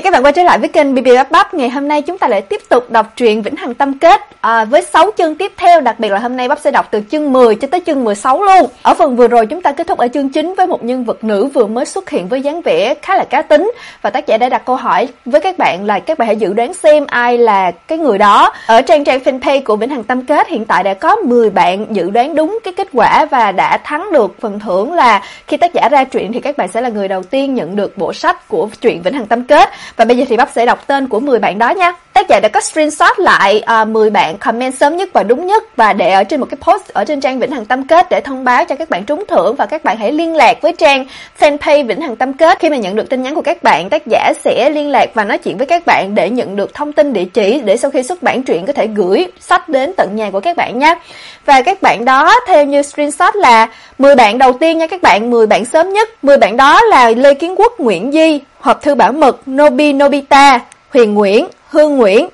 chào các bạn quay trở lại với kênh BB Bắp Bắp. Ngày hôm nay chúng ta lại tiếp tục đọc truyện Vĩnh Hằng Tâm Kết à, với 6 chương tiếp theo, đặc biệt là hôm nay Bắp sẽ đọc từ chương 10 cho tới chương 16 luôn. Ở phần vừa rồi chúng ta kết thúc ở chương 9 với một nhân vật nữ vừa mới xuất hiện với dáng vẻ khá là cá tính và tác giả đã đặt câu hỏi với các bạn là các bạn hãy dự đoán xem ai là cái người đó. Ở trang trang fanpage của Vĩnh Hằng Tâm Kết hiện tại đã có 10 bạn dự đoán đúng cái kết quả và đã thắng được phần thưởng là khi tác giả ra truyện thì các bạn sẽ là người đầu tiên nhận được bộ sách của truyện Vĩnh Hằng Tâm Kết và bây giờ thì bác sẽ đọc tên của 10 bạn đó nha. Tác giả đã có screenshot lại ờ, uh, 10 bạn comment sớm nhất và đúng nhất và để ở trên một cái post ở trên trang Vĩnh Hằng Tâm Kết để thông báo cho các bạn trúng thưởng và các bạn hãy liên lạc với trang fanpage Vĩnh Hằng Tâm Kết. Khi mà nhận được tin nhắn của các bạn, tác giả sẽ liên lạc và nói chuyện với các bạn để nhận được thông tin địa chỉ để sau khi xuất bản truyện có thể gửi sách đến tận nhà của các bạn nhé. Và các bạn đó theo như screenshot là 10 bạn đầu tiên nha các bạn, 10 bạn sớm nhất. 10 bạn đó là Lê Kiến Quốc, Nguyễn Di, hộp thư bảo mật Nobi Nobita, Huyền Nguyễn, Hương Nguyễn,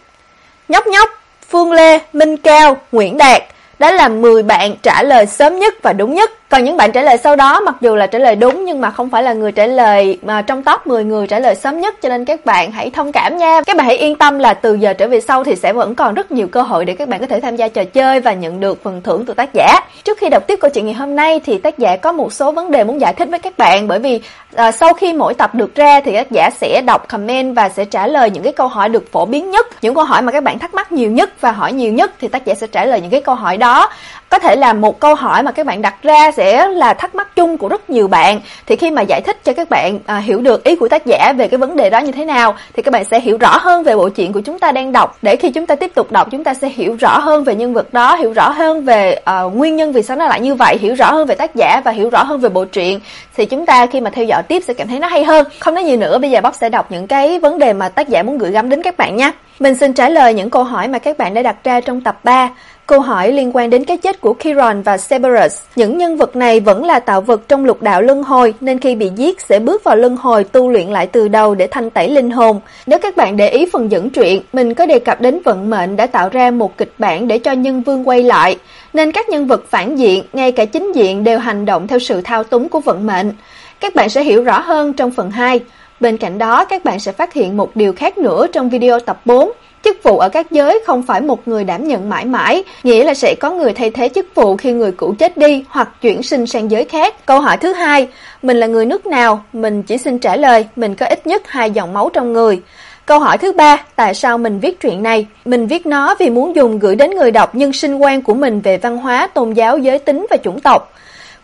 Nhóc Nhóc, Phương Lê, Minh Cao, Nguyễn Đạt. đã là 10 bạn trả lời sớm nhất và đúng nhất. Còn những bạn trả lời sau đó mặc dù là trả lời đúng nhưng mà không phải là người trả lời mà trong top 10 người trả lời sớm nhất cho nên các bạn hãy thông cảm nha. Các bạn hãy yên tâm là từ giờ trở về sau thì sẽ vẫn còn rất nhiều cơ hội để các bạn có thể tham gia trò chơi và nhận được phần thưởng từ tác giả. Trước khi đọc tiếp câu chuyện ngày hôm nay thì tác giả có một số vấn đề muốn giải thích với các bạn bởi vì à, sau khi mỗi tập được ra thì tác giả sẽ đọc comment và sẽ trả lời những cái câu hỏi được phổ biến nhất, những câu hỏi mà các bạn thắc mắc nhiều nhất và hỏi nhiều nhất thì tác giả sẽ trả lời những cái câu hỏi đó. Có thể là một câu hỏi mà các bạn đặt ra sẽ là thắc mắc chung của rất nhiều bạn. Thì khi mà giải thích cho các bạn à, hiểu được ý của tác giả về cái vấn đề đó như thế nào thì các bạn sẽ hiểu rõ hơn về bộ truyện của chúng ta đang đọc. Để khi chúng ta tiếp tục đọc chúng ta sẽ hiểu rõ hơn về nhân vật đó hiểu rõ hơn về à, nguyên nhân vì sao nó lại như vậy hiểu rõ hơn về tác giả và hiểu rõ hơn về bộ truyện. Thì chúng ta khi mà theo dõi tiếp sẽ cảm thấy nó hay hơn. Không nói nhiều nữa bây giờ bóc sẽ đọc những cái vấn đề mà tác giả muốn gửi gắm đến các bạn nha mình xin trả lời những câu hỏi mà các bạn đã đặt ra trong tập 3 Câu hỏi liên quan đến cái chết của Chiron và Cerberus. Những nhân vật này vẫn là tạo vật trong lục đạo luân hồi nên khi bị giết sẽ bước vào luân hồi tu luyện lại từ đầu để thanh tẩy linh hồn. Nếu các bạn để ý phần dẫn truyện, mình có đề cập đến vận mệnh đã tạo ra một kịch bản để cho nhân vương quay lại, nên các nhân vật phản diện, ngay cả chính diện đều hành động theo sự thao túng của vận mệnh. Các bạn sẽ hiểu rõ hơn trong phần 2. Bên cạnh đó, các bạn sẽ phát hiện một điều khác nữa trong video tập 4 Chức vụ ở các giới không phải một người đảm nhận mãi mãi, nghĩa là sẽ có người thay thế chức vụ khi người cũ chết đi hoặc chuyển sinh sang giới khác. Câu hỏi thứ hai, mình là người nước nào? Mình chỉ xin trả lời, mình có ít nhất hai dòng máu trong người. Câu hỏi thứ ba, tại sao mình viết truyện này? Mình viết nó vì muốn dùng gửi đến người đọc nhân sinh quan của mình về văn hóa, tôn giáo, giới tính và chủng tộc.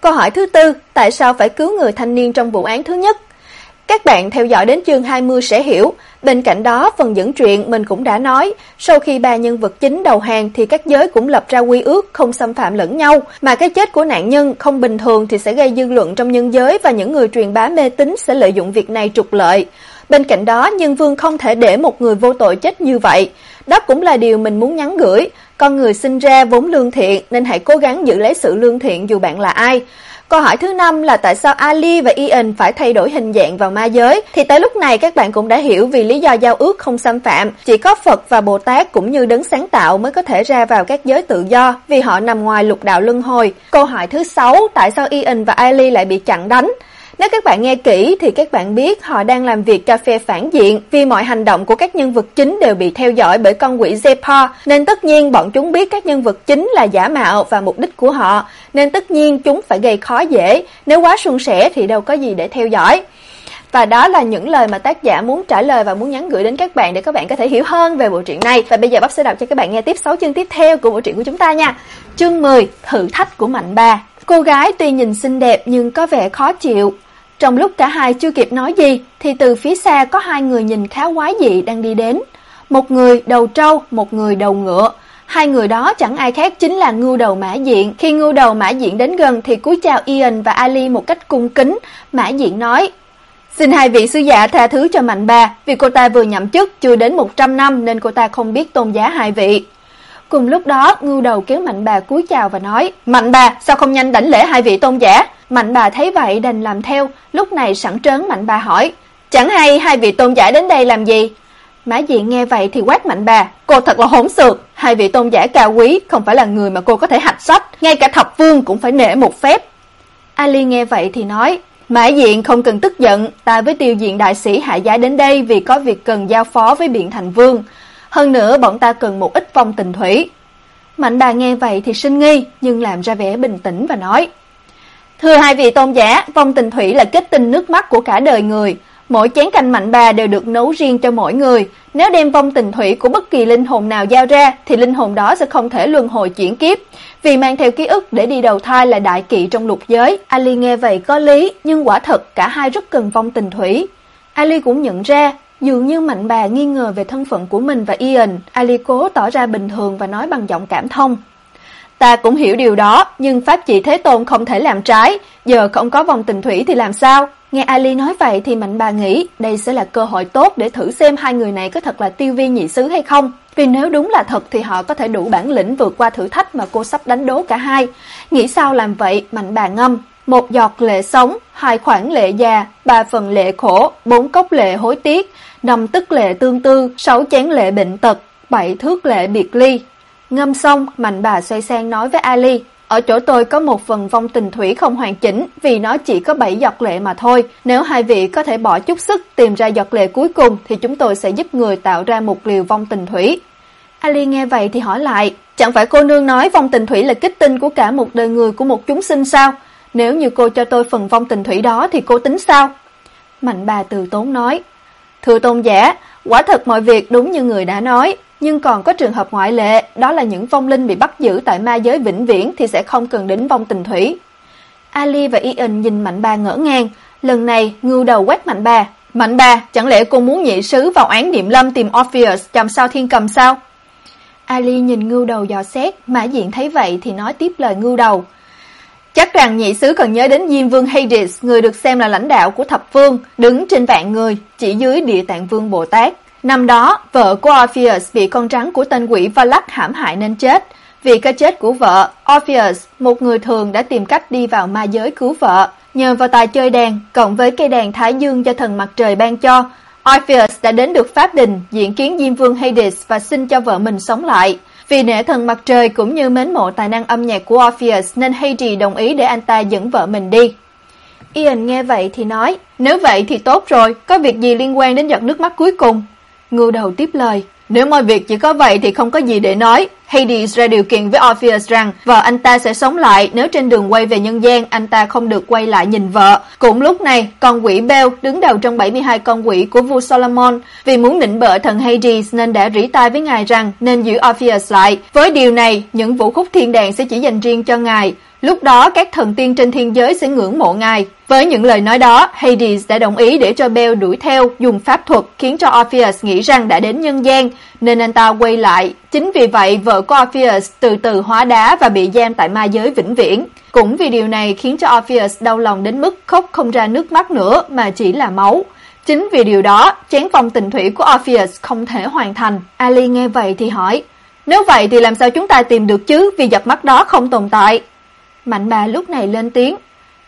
Câu hỏi thứ tư, tại sao phải cứu người thanh niên trong vụ án thứ nhất? Các bạn theo dõi đến chương 20 sẽ hiểu, bên cạnh đó phần dẫn truyện mình cũng đã nói, sau khi ba nhân vật chính đầu hàng thì các giới cũng lập ra quy ước không xâm phạm lẫn nhau, mà cái chết của nạn nhân không bình thường thì sẽ gây dư luận trong nhân giới và những người truyền bá mê tín sẽ lợi dụng việc này trục lợi. Bên cạnh đó, nhân vương không thể để một người vô tội chết như vậy. Đó cũng là điều mình muốn nhắn gửi. Con người sinh ra vốn lương thiện nên hãy cố gắng giữ lấy sự lương thiện dù bạn là ai. Câu hỏi thứ năm là tại sao Ali và Ian phải thay đổi hình dạng vào ma giới? Thì tới lúc này các bạn cũng đã hiểu vì lý do giao ước không xâm phạm. Chỉ có Phật và Bồ Tát cũng như đấng sáng tạo mới có thể ra vào các giới tự do vì họ nằm ngoài lục đạo luân hồi. Câu hỏi thứ sáu, tại sao Ian và Ali lại bị chặn đánh? Nếu các bạn nghe kỹ thì các bạn biết họ đang làm việc cho phe phản diện vì mọi hành động của các nhân vật chính đều bị theo dõi bởi con quỷ Zepo, nên tất nhiên bọn chúng biết các nhân vật chính là giả mạo và mục đích của họ nên tất nhiên chúng phải gây khó dễ nếu quá suôn sẻ thì đâu có gì để theo dõi. Và đó là những lời mà tác giả muốn trả lời và muốn nhắn gửi đến các bạn để các bạn có thể hiểu hơn về bộ truyện này. Và bây giờ bác sẽ đọc cho các bạn nghe tiếp 6 chương tiếp theo của bộ truyện của chúng ta nha. Chương 10: Thử thách của Mạnh bà. Cô gái tuy nhìn xinh đẹp nhưng có vẻ khó chịu. Trong lúc cả hai chưa kịp nói gì thì từ phía xa có hai người nhìn khá quái dị đang đi đến. Một người đầu trâu, một người đầu ngựa. Hai người đó chẳng ai khác chính là ngưu đầu mã diện. Khi ngưu đầu mã diện đến gần thì cúi chào Ian và Ali một cách cung kính. Mã diện nói, Xin hai vị sứ giả tha thứ cho Mạnh Bà, vì cô ta vừa nhậm chức chưa đến 100 năm nên cô ta không biết tôn giá hai vị. Cùng lúc đó, ngưu đầu kéo Mạnh Bà cúi chào và nói, Mạnh Bà, sao không nhanh đảnh lễ hai vị tôn giả? Mạnh bà thấy vậy đành làm theo, lúc này sẵn trớn Mạnh bà hỏi, chẳng hay hai vị tôn giả đến đây làm gì? Mã Diện nghe vậy thì quát Mạnh bà, cô thật là hỗn xược, hai vị tôn giả cao quý không phải là người mà cô có thể hạch sách, ngay cả thập vương cũng phải nể một phép. Ali nghe vậy thì nói, Mã Diện không cần tức giận, ta với tiêu diện đại sĩ hạ giá đến đây vì có việc cần giao phó với Biện Thành Vương. Hơn nữa bọn ta cần một ít phong tình thủy. Mạnh bà nghe vậy thì sinh nghi, nhưng làm ra vẻ bình tĩnh và nói. Thưa hai vị tôn giả, phong tình thủy là kết tinh nước mắt của cả đời người. Mỗi chén canh mạnh bà đều được nấu riêng cho mỗi người. Nếu đem vong tình thủy của bất kỳ linh hồn nào giao ra, thì linh hồn đó sẽ không thể luân hồi chuyển kiếp. Vì mang theo ký ức để đi đầu thai là đại kỵ trong lục giới. Ali nghe vậy có lý, nhưng quả thật cả hai rất cần vong tình thủy. Ali cũng nhận ra, dường như mạnh bà nghi ngờ về thân phận của mình và Ian. Ali cố tỏ ra bình thường và nói bằng giọng cảm thông. Ta cũng hiểu điều đó, nhưng pháp chỉ Thế Tôn không thể làm trái, giờ không có vòng tình thủy thì làm sao? Nghe Ali nói vậy thì Mạnh bà nghĩ đây sẽ là cơ hội tốt để thử xem hai người này có thật là tiêu vi nhị sứ hay không. Vì nếu đúng là thật thì họ có thể đủ bản lĩnh vượt qua thử thách mà cô sắp đánh đố cả hai. Nghĩ sao làm vậy, Mạnh bà ngâm. Một giọt lệ sống, hai khoản lệ già, ba phần lệ khổ, bốn cốc lệ hối tiếc, năm tức lệ tương tư, sáu chén lệ bệnh tật, bảy thước lệ biệt ly. Ngâm xong, Mạnh bà xoay sang nói với Ali, ở chỗ tôi có một phần vong tình thủy không hoàn chỉnh vì nó chỉ có 7 giọt lệ mà thôi. Nếu hai vị có thể bỏ chút sức tìm ra giọt lệ cuối cùng thì chúng tôi sẽ giúp người tạo ra một liều vong tình thủy. Ali nghe vậy thì hỏi lại, chẳng phải cô nương nói vong tình thủy là kích tinh của cả một đời người của một chúng sinh sao? Nếu như cô cho tôi phần vong tình thủy đó thì cô tính sao? Mạnh bà từ tốn nói, Thưa tôn giả, quả thật mọi việc đúng như người đã nói, nhưng còn có trường hợp ngoại lệ, đó là những vong linh bị bắt giữ tại ma giới vĩnh viễn thì sẽ không cần đến vong tình thủy. Ali và Ian nhìn Mạnh Ba ngỡ ngàng, lần này ngưu đầu quét Mạnh Ba. Mạnh Ba, chẳng lẽ cô muốn nhị sứ vào án niệm lâm tìm Orpheus chầm sao thiên cầm sao? Ali nhìn ngưu đầu dò xét, Mã Diện thấy vậy thì nói tiếp lời ngưu đầu. Chắc rằng nhị sứ cần nhớ đến Diêm Vương Hades, người được xem là lãnh đạo của thập vương, đứng trên vạn người, chỉ dưới địa tạng vương Bồ Tát. Năm đó, vợ của Orpheus bị con rắn của tên quỷ Valak hãm hại nên chết. Vì cái chết của vợ, Orpheus, một người thường đã tìm cách đi vào ma giới cứu vợ. Nhờ vào tài chơi đàn, cộng với cây đàn Thái Dương do thần mặt trời ban cho, Orpheus đã đến được Pháp Đình, diện kiến Diêm Vương Hades và xin cho vợ mình sống lại. Vì nể thần mặt trời cũng như mến mộ tài năng âm nhạc của Orpheus nên Hades đồng ý để anh ta dẫn vợ mình đi. Ian nghe vậy thì nói, nếu vậy thì tốt rồi, có việc gì liên quan đến giọt nước mắt cuối cùng? Ngưu đầu tiếp lời, nếu mọi việc chỉ có vậy thì không có gì để nói. Hades ra điều kiện với Orpheus rằng vợ anh ta sẽ sống lại nếu trên đường quay về nhân gian anh ta không được quay lại nhìn vợ. Cũng lúc này, con quỷ Bel đứng đầu trong 72 con quỷ của vua Solomon vì muốn nịnh bợ thần Hades nên đã rỉ tai với ngài rằng nên giữ Orpheus lại. Với điều này, những vũ khúc thiên đàng sẽ chỉ dành riêng cho ngài. Lúc đó các thần tiên trên thiên giới sẽ ngưỡng mộ ngài. Với những lời nói đó, Hades đã đồng ý để cho Bell đuổi theo dùng pháp thuật khiến cho Orpheus nghĩ rằng đã đến nhân gian, nên anh ta quay lại. Chính vì vậy, vợ của Orpheus từ từ hóa đá và bị giam tại ma giới vĩnh viễn. Cũng vì điều này khiến cho Orpheus đau lòng đến mức khóc không ra nước mắt nữa mà chỉ là máu. Chính vì điều đó, chén vòng tình thủy của Orpheus không thể hoàn thành. Ali nghe vậy thì hỏi, nếu vậy thì làm sao chúng ta tìm được chứ vì giọt mắt đó không tồn tại? Mạnh bà lúc này lên tiếng,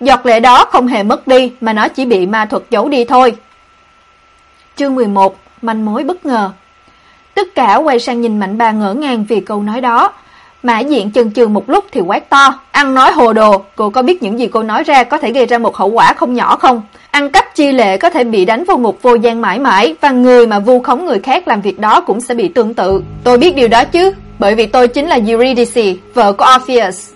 giọt lệ đó không hề mất đi mà nó chỉ bị ma thuật giấu đi thôi. Chương 11, manh mối bất ngờ. Tất cả quay sang nhìn Mạnh bà ngỡ ngàng vì câu nói đó. Mã diện chần chừ một lúc thì quát to, ăn nói hồ đồ, cô có biết những gì cô nói ra có thể gây ra một hậu quả không nhỏ không? Ăn cắp chi lệ có thể bị đánh vô ngục vô gian mãi mãi và người mà vu khống người khác làm việc đó cũng sẽ bị tương tự. Tôi biết điều đó chứ, bởi vì tôi chính là Eurydice, vợ của Orpheus.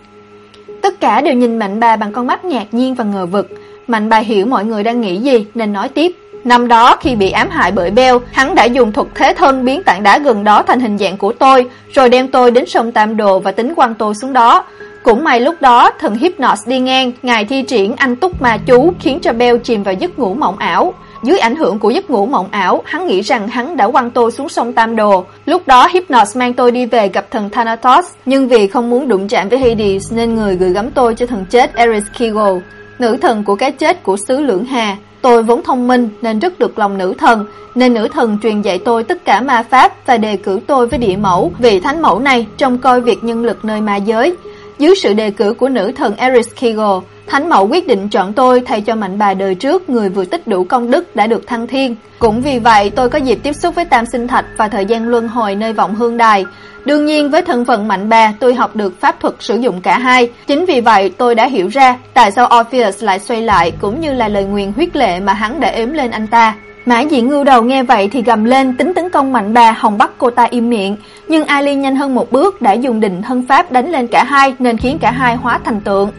Tất cả đều nhìn Mạnh bà bằng con mắt ngạc nhiên và ngờ vực. Mạnh bà hiểu mọi người đang nghĩ gì nên nói tiếp. Năm đó khi bị ám hại bởi beo hắn đã dùng thuật thế thân biến tảng đá gần đó thành hình dạng của tôi, rồi đem tôi đến sông Tam Đồ và tính quăng tôi xuống đó. Cũng may lúc đó, thần Hypnos đi ngang, ngài thi triển anh túc ma chú khiến cho beo chìm vào giấc ngủ mộng ảo. Dưới ảnh hưởng của giấc ngủ mộng ảo, hắn nghĩ rằng hắn đã quăng tôi xuống sông Tam Đồ. Lúc đó Hypnos mang tôi đi về gặp thần Thanatos, nhưng vì không muốn đụng chạm với Hades nên người gửi gắm tôi cho thần chết eris kigo nữ thần của cái chết của xứ Lưỡng Hà. Tôi vốn thông minh nên rất được lòng nữ thần, nên nữ thần truyền dạy tôi tất cả ma pháp và đề cử tôi với địa mẫu, vị thánh mẫu này trông coi việc nhân lực nơi ma giới. Dưới sự đề cử của nữ thần eris kigo Thánh mẫu quyết định chọn tôi thay cho mạnh bà đời trước người vừa tích đủ công đức đã được thăng thiên. Cũng vì vậy tôi có dịp tiếp xúc với tam sinh thạch và thời gian luân hồi nơi vọng hương đài. Đương nhiên với thân phận mạnh bà tôi học được pháp thuật sử dụng cả hai. Chính vì vậy tôi đã hiểu ra tại sao Orpheus lại xoay lại cũng như là lời nguyền huyết lệ mà hắn đã ếm lên anh ta. Mã diện ngưu đầu nghe vậy thì gầm lên tính tấn công mạnh bà hòng bắt cô ta im miệng, nhưng Ali nhanh hơn một bước đã dùng định thân pháp đánh lên cả hai nên khiến cả hai hóa thành tượng.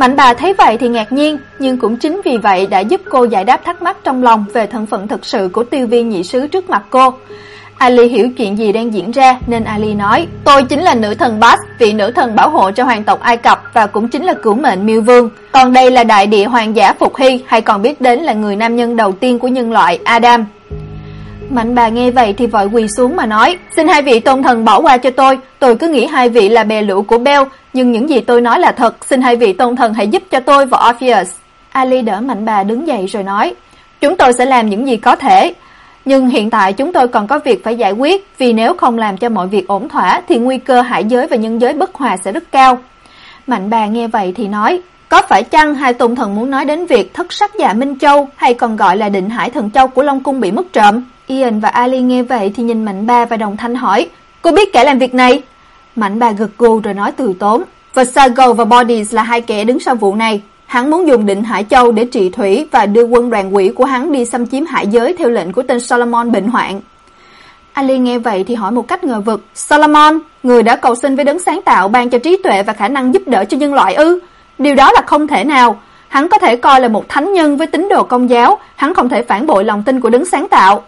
Mạnh bà thấy vậy thì ngạc nhiên, nhưng cũng chính vì vậy đã giúp cô giải đáp thắc mắc trong lòng về thân phận thực sự của tiêu viên nhị sứ trước mặt cô. Ali hiểu chuyện gì đang diễn ra nên Ali nói Tôi chính là nữ thần Bas, vị nữ thần bảo hộ cho hoàng tộc Ai Cập và cũng chính là cửu mệnh miêu vương. Còn đây là đại địa hoàng giả Phục Hy hay còn biết đến là người nam nhân đầu tiên của nhân loại Adam. Mạnh bà nghe vậy thì vội quỳ xuống mà nói Xin hai vị tôn thần bỏ qua cho tôi Tôi cứ nghĩ hai vị là bè lũ của Bell Nhưng những gì tôi nói là thật Xin hai vị tôn thần hãy giúp cho tôi và Orpheus Ali đỡ mạnh bà đứng dậy rồi nói Chúng tôi sẽ làm những gì có thể nhưng hiện tại chúng tôi còn có việc phải giải quyết, vì nếu không làm cho mọi việc ổn thỏa thì nguy cơ hải giới và nhân giới bất hòa sẽ rất cao. Mạnh bà nghe vậy thì nói, có phải chăng hai tôn thần muốn nói đến việc thất sắc dạ Minh Châu hay còn gọi là định hải thần châu của Long Cung bị mất trộm? Ian và Ali nghe vậy thì nhìn Mạnh ba và đồng thanh hỏi, cô biết kẻ làm việc này? Mạnh bà gật gù rồi nói từ tốn, Versago và Bodies là hai kẻ đứng sau vụ này. Hắn muốn dùng định Hải Châu để trị thủy và đưa quân đoàn quỷ của hắn đi xâm chiếm hải giới theo lệnh của tên Solomon bệnh hoạn. Ali nghe vậy thì hỏi một cách ngờ vực, Solomon, người đã cầu xin với đấng sáng tạo ban cho trí tuệ và khả năng giúp đỡ cho nhân loại ư? Điều đó là không thể nào. Hắn có thể coi là một thánh nhân với tín đồ công giáo, hắn không thể phản bội lòng tin của đấng sáng tạo.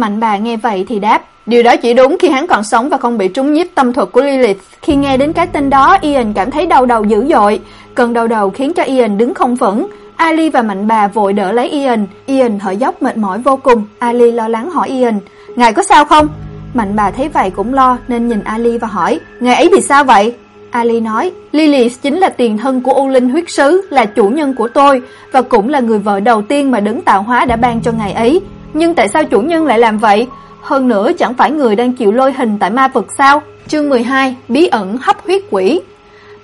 Mạnh bà nghe vậy thì đáp, Điều đó chỉ đúng khi hắn còn sống và không bị trúng nhiếp tâm thuật của Lilith. Khi nghe đến cái tên đó, Ian cảm thấy đau đầu dữ dội. Cơn đau đầu khiến cho Ian đứng không vững. Ali và Mạnh bà vội đỡ lấy Ian. Ian thở dốc mệt mỏi vô cùng. Ali lo lắng hỏi Ian, Ngài có sao không? Mạnh bà thấy vậy cũng lo nên nhìn Ali và hỏi, Ngài ấy bị sao vậy? Ali nói, Lilith chính là tiền thân của U Linh huyết sứ, là chủ nhân của tôi và cũng là người vợ đầu tiên mà Đấng tạo hóa đã ban cho ngài ấy. Nhưng tại sao chủ nhân lại làm vậy? Hơn nữa chẳng phải người đang chịu lôi hình tại ma vực sao? Chương 12, bí ẩn hấp huyết quỷ.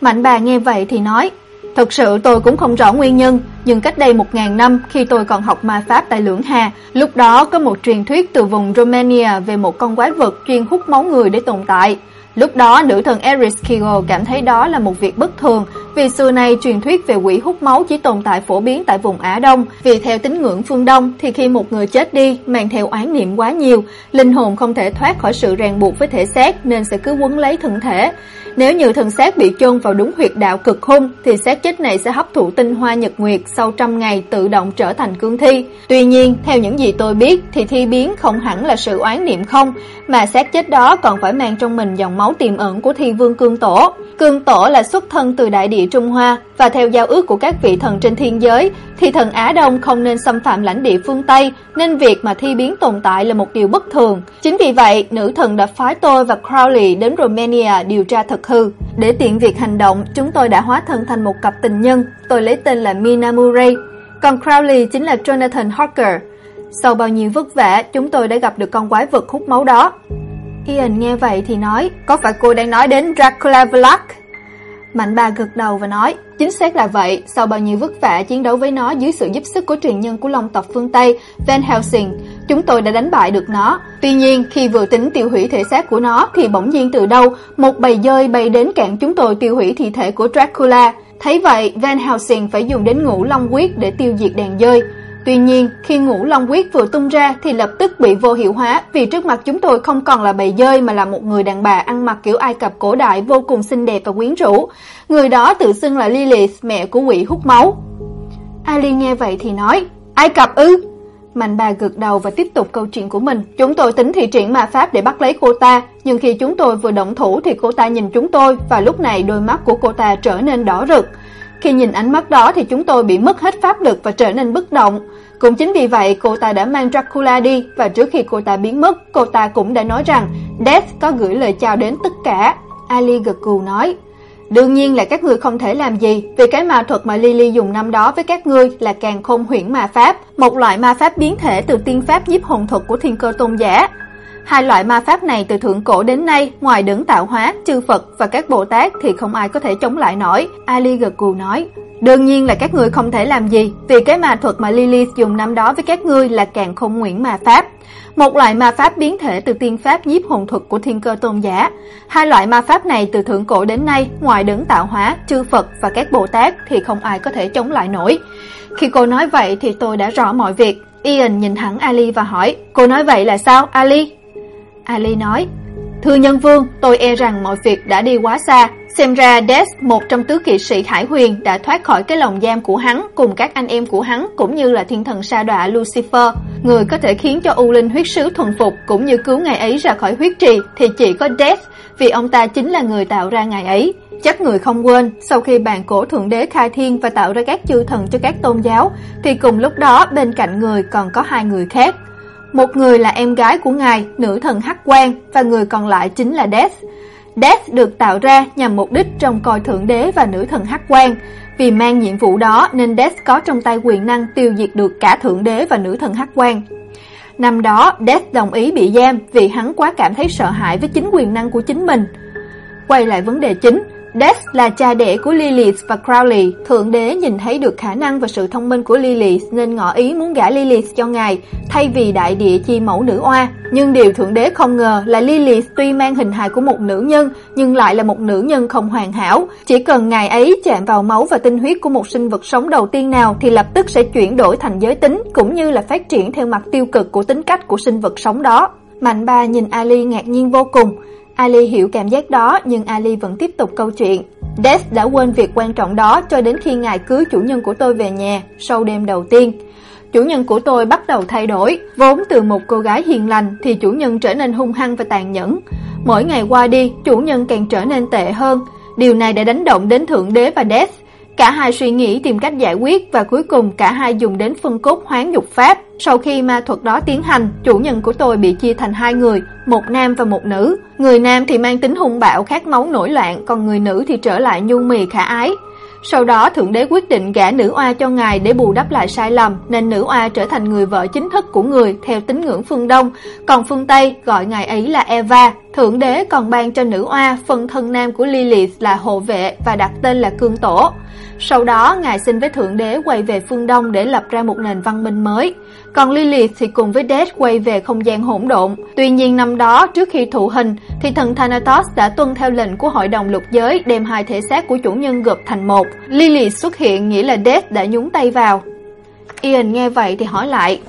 Mạnh bà nghe vậy thì nói, Thật sự tôi cũng không rõ nguyên nhân, nhưng cách đây một ngàn năm khi tôi còn học ma pháp tại Lưỡng Hà, lúc đó có một truyền thuyết từ vùng Romania về một con quái vật chuyên hút máu người để tồn tại. Lúc đó nữ thần Eris Kigo cảm thấy đó là một việc bất thường vì xưa nay truyền thuyết về quỷ hút máu chỉ tồn tại phổ biến tại vùng Á Đông, vì theo tín ngưỡng phương Đông thì khi một người chết đi mang theo oán niệm quá nhiều, linh hồn không thể thoát khỏi sự ràng buộc với thể xác nên sẽ cứ quấn lấy thân thể. Nếu như thần xác bị chôn vào đúng huyệt đạo cực hung thì xác chết này sẽ hấp thụ tinh hoa nhật nguyệt sau trăm ngày tự động trở thành cương thi. Tuy nhiên, theo những gì tôi biết thì thi biến không hẳn là sự oán niệm không, mà xác chết đó còn phải mang trong mình dòng máu tiềm ẩn của thi vương cương tổ. Cương tổ là xuất thân từ đại địa Trung Hoa và theo giao ước của các vị thần trên thiên giới thì thần Á Đông không nên xâm phạm lãnh địa phương Tây nên việc mà thi biến tồn tại là một điều bất thường. Chính vì vậy, nữ thần đã phái tôi và Crowley đến Romania điều tra thật hư. Để tiện việc hành động, chúng tôi đã hóa thân thành một cặp tình nhân. Tôi lấy tên là Mina Murray, còn Crowley chính là Jonathan Harker. Sau bao nhiêu vất vả, chúng tôi đã gặp được con quái vật hút máu đó. Ian nghe vậy thì nói, có phải cô đang nói đến Dracula Vlach? Mạnh bà gật đầu và nói, chính xác là vậy, sau bao nhiêu vất vả chiến đấu với nó dưới sự giúp sức của truyền nhân của Long tộc phương Tây, Van Helsing, chúng tôi đã đánh bại được nó. Tuy nhiên, khi vừa tính tiêu hủy thể xác của nó thì bỗng nhiên từ đâu, một bầy dơi bay đến cản chúng tôi tiêu hủy thi thể của Dracula. Thấy vậy, Van Helsing phải dùng đến ngũ long quyết để tiêu diệt đàn dơi. Tuy nhiên, khi ngũ long quyết vừa tung ra thì lập tức bị vô hiệu hóa vì trước mặt chúng tôi không còn là bầy dơi mà là một người đàn bà ăn mặc kiểu Ai Cập cổ đại vô cùng xinh đẹp và quyến rũ. Người đó tự xưng là Lilith, mẹ của quỷ hút máu. Ali nghe vậy thì nói, Ai Cập ư? Mạnh bà gật đầu và tiếp tục câu chuyện của mình. Chúng tôi tính thị triển ma pháp để bắt lấy cô ta, nhưng khi chúng tôi vừa động thủ thì cô ta nhìn chúng tôi và lúc này đôi mắt của cô ta trở nên đỏ rực. Khi nhìn ánh mắt đó thì chúng tôi bị mất hết pháp lực và trở nên bất động. Cũng chính vì vậy cô ta đã mang Dracula đi và trước khi cô ta biến mất, cô ta cũng đã nói rằng Death có gửi lời chào đến tất cả. Ali gật gù nói, Đương nhiên là các ngươi không thể làm gì, vì cái ma thuật mà Lily dùng năm đó với các ngươi là càng khôn huyễn ma pháp, một loại ma pháp biến thể từ tiên pháp nhiếp hồn thuật của thiên cơ tôn giả. Hai loại ma pháp này từ thượng cổ đến nay, ngoài đấng tạo hóa, chư Phật và các Bồ Tát thì không ai có thể chống lại nổi. Ali gật gù nói, Đương nhiên là các ngươi không thể làm gì, vì cái ma thuật mà Lilith dùng năm đó với các ngươi là càng không nguyện ma pháp. Một loại ma pháp biến thể từ tiên pháp nhiếp hồn thuật của thiên cơ tôn giả. Hai loại ma pháp này từ thượng cổ đến nay, ngoài đấng tạo hóa, chư Phật và các Bồ Tát thì không ai có thể chống lại nổi. Khi cô nói vậy thì tôi đã rõ mọi việc. Ian nhìn thẳng Ali và hỏi, cô nói vậy là sao, Ali? Ali nói, Thưa nhân vương, tôi e rằng mọi việc đã đi quá xa. Xem ra Des, một trong tứ kỵ sĩ Hải Huyền đã thoát khỏi cái lồng giam của hắn cùng các anh em của hắn cũng như là thiên thần sa đọa Lucifer. Người có thể khiến cho U Linh huyết sứ thuần phục cũng như cứu ngài ấy ra khỏi huyết trì thì chỉ có Des, vì ông ta chính là người tạo ra ngài ấy. Chắc người không quên, sau khi bàn cổ thượng đế khai thiên và tạo ra các chư thần cho các tôn giáo, thì cùng lúc đó bên cạnh người còn có hai người khác. Một người là em gái của ngài, nữ thần Hắc Quan, và người còn lại chính là Death. Death được tạo ra nhằm mục đích trong coi thượng đế và nữ thần Hắc Quan. Vì mang nhiệm vụ đó nên Death có trong tay quyền năng tiêu diệt được cả thượng đế và nữ thần Hắc Quan. Năm đó, Death đồng ý bị giam vì hắn quá cảm thấy sợ hãi với chính quyền năng của chính mình. Quay lại vấn đề chính, Death là cha đẻ của Lilith và Crowley. Thượng đế nhìn thấy được khả năng và sự thông minh của Lilith nên ngỏ ý muốn gả Lilith cho ngài, thay vì đại địa chi mẫu nữ oa. Nhưng điều thượng đế không ngờ là Lilith tuy mang hình hài của một nữ nhân, nhưng lại là một nữ nhân không hoàn hảo. Chỉ cần ngài ấy chạm vào máu và tinh huyết của một sinh vật sống đầu tiên nào thì lập tức sẽ chuyển đổi thành giới tính, cũng như là phát triển theo mặt tiêu cực của tính cách của sinh vật sống đó. Mạnh ba nhìn Ali ngạc nhiên vô cùng. Ali hiểu cảm giác đó nhưng Ali vẫn tiếp tục câu chuyện. Des đã quên việc quan trọng đó cho đến khi ngài cưới chủ nhân của tôi về nhà sau đêm đầu tiên. Chủ nhân của tôi bắt đầu thay đổi, vốn từ một cô gái hiền lành thì chủ nhân trở nên hung hăng và tàn nhẫn. Mỗi ngày qua đi, chủ nhân càng trở nên tệ hơn. Điều này đã đánh động đến Thượng Đế và Death. Cả hai suy nghĩ tìm cách giải quyết và cuối cùng cả hai dùng đến phân cốt hoán dục pháp. Sau khi ma thuật đó tiến hành, chủ nhân của tôi bị chia thành hai người, một nam và một nữ. Người nam thì mang tính hung bạo khát máu nổi loạn, còn người nữ thì trở lại nhu mì khả ái. Sau đó thượng đế quyết định gả nữ oa cho ngài để bù đắp lại sai lầm, nên nữ oa trở thành người vợ chính thức của người theo tín ngưỡng phương Đông, còn phương Tây gọi ngài ấy là Eva. Thượng đế còn ban cho nữ oa phần thân nam của Lilith là hộ vệ và đặt tên là Cương Tổ. Sau đó, ngài xin với Thượng Đế quay về phương Đông để lập ra một nền văn minh mới. Còn Lilith thì cùng với Death quay về không gian hỗn độn. Tuy nhiên năm đó, trước khi thụ hình, thì thần Thanatos đã tuân theo lệnh của Hội đồng Lục Giới đem hai thể xác của chủ nhân gộp thành một. Lilith xuất hiện nghĩa là Death đã nhúng tay vào. Ian nghe vậy thì hỏi lại.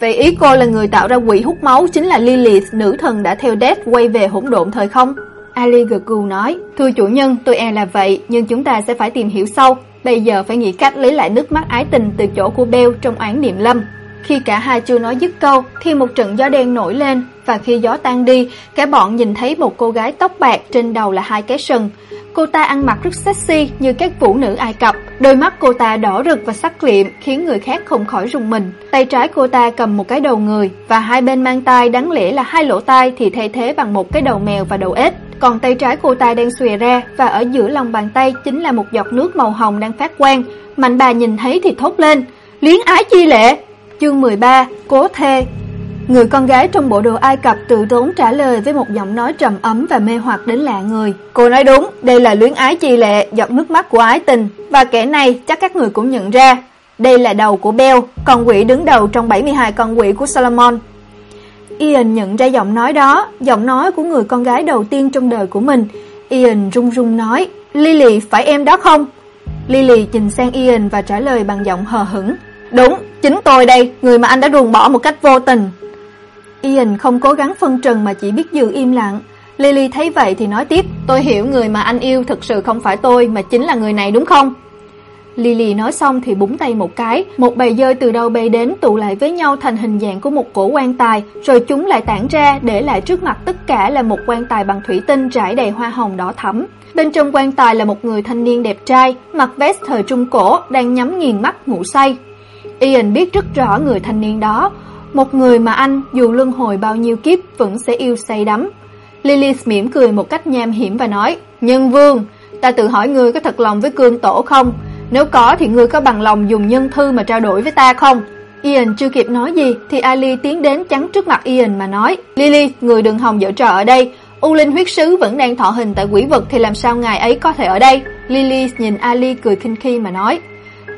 Vậy ý cô là người tạo ra quỷ hút máu chính là Lilith, nữ thần đã theo Death quay về hỗn độn thời không? Ali gật gù nói, thưa chủ nhân, tôi e là vậy, nhưng chúng ta sẽ phải tìm hiểu sâu. Bây giờ phải nghĩ cách lấy lại nước mắt ái tình từ chỗ của Bell trong oán niệm lâm. Khi cả hai chưa nói dứt câu, thì một trận gió đen nổi lên, và khi gió tan đi, cả bọn nhìn thấy một cô gái tóc bạc trên đầu là hai cái sừng. Cô ta ăn mặc rất sexy như các vũ nữ Ai Cập, đôi mắt cô ta đỏ rực và sắc liệm khiến người khác không khỏi rùng mình. Tay trái cô ta cầm một cái đầu người và hai bên mang tai đáng lẽ là hai lỗ tai thì thay thế bằng một cái đầu mèo và đầu ếch. Còn tay trái cô ta đang xòe ra và ở giữa lòng bàn tay chính là một giọt nước màu hồng đang phát quang. Mạnh bà nhìn thấy thì thốt lên, luyến ái chi lệ. Chương 13, Cố Thê Người con gái trong bộ đồ Ai Cập tự tốn trả lời với một giọng nói trầm ấm và mê hoặc đến lạ người. Cô nói đúng, đây là luyến ái chi lệ, giọt nước mắt của ái tình. Và kẻ này chắc các người cũng nhận ra. Đây là đầu của Bel, con quỷ đứng đầu trong 72 con quỷ của Solomon. Ian nhận ra giọng nói đó, giọng nói của người con gái đầu tiên trong đời của mình. Ian run run nói, Lily phải em đó không? Lily nhìn sang Ian và trả lời bằng giọng hờ hững. Đúng, chính tôi đây, người mà anh đã ruồng bỏ một cách vô tình. Ian không cố gắng phân trần mà chỉ biết giữ im lặng. Lily thấy vậy thì nói tiếp, tôi hiểu người mà anh yêu thực sự không phải tôi mà chính là người này đúng không? Lily nói xong thì búng tay một cái, một bầy dơi từ đâu bay đến tụ lại với nhau thành hình dạng của một cổ quan tài, rồi chúng lại tản ra để lại trước mặt tất cả là một quan tài bằng thủy tinh trải đầy hoa hồng đỏ thẫm. Bên trong quan tài là một người thanh niên đẹp trai, mặc vest thời trung cổ, đang nhắm nghiền mắt ngủ say. Ian biết rất rõ người thanh niên đó, một người mà anh dù luân hồi bao nhiêu kiếp vẫn sẽ yêu say đắm. Lilith mỉm cười một cách nham hiểm và nói, Nhân vương, ta tự hỏi ngươi có thật lòng với cương tổ không? Nếu có thì ngươi có bằng lòng dùng nhân thư mà trao đổi với ta không? Ian chưa kịp nói gì thì Ali tiến đến chắn trước mặt Ian mà nói Lily, người đừng hòng dở trò ở đây U Linh huyết sứ vẫn đang thọ hình tại quỷ vực thì làm sao ngài ấy có thể ở đây Lily nhìn Ali cười khinh khi mà nói,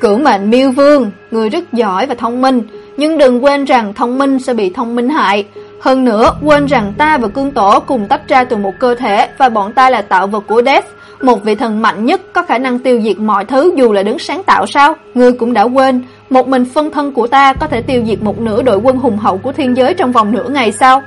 Cửu mệnh miêu vương, người rất giỏi và thông minh, nhưng đừng quên rằng thông minh sẽ bị thông minh hại. Hơn nữa, quên rằng ta và cương tổ cùng tách ra từ một cơ thể và bọn ta là tạo vật của Death, một vị thần mạnh nhất có khả năng tiêu diệt mọi thứ dù là đứng sáng tạo sao? Ngươi cũng đã quên, một mình phân thân của ta có thể tiêu diệt một nửa đội quân hùng hậu của thiên giới trong vòng nửa ngày sao?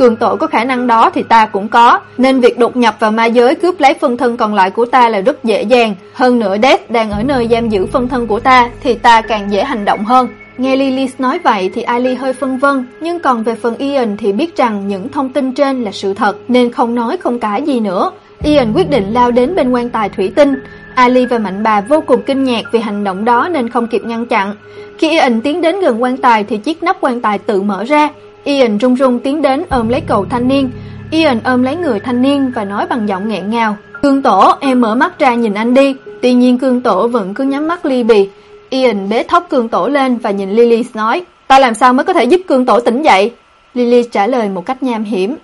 Cường tổ có khả năng đó thì ta cũng có, nên việc đột nhập vào ma giới cướp lấy phân thân còn lại của ta là rất dễ dàng. Hơn nữa Death đang ở nơi giam giữ phân thân của ta thì ta càng dễ hành động hơn. Nghe Lilith nói vậy thì Ali hơi phân vân, nhưng còn về phần Ian thì biết rằng những thông tin trên là sự thật nên không nói không cả gì nữa. Ian quyết định lao đến bên quan tài thủy tinh. Ali và Mạnh bà vô cùng kinh ngạc vì hành động đó nên không kịp ngăn chặn. Khi Ian tiến đến gần quan tài thì chiếc nắp quan tài tự mở ra. Ian run run tiến đến ôm lấy cậu thanh niên. Ian ôm lấy người thanh niên và nói bằng giọng nghẹn ngào. Cương tổ, em mở mắt ra nhìn anh đi. Tuy nhiên cương tổ vẫn cứ nhắm mắt li bì. Ian bế thóc cương tổ lên và nhìn Lily nói, ta làm sao mới có thể giúp cương tổ tỉnh dậy? Lily trả lời một cách nham hiểm.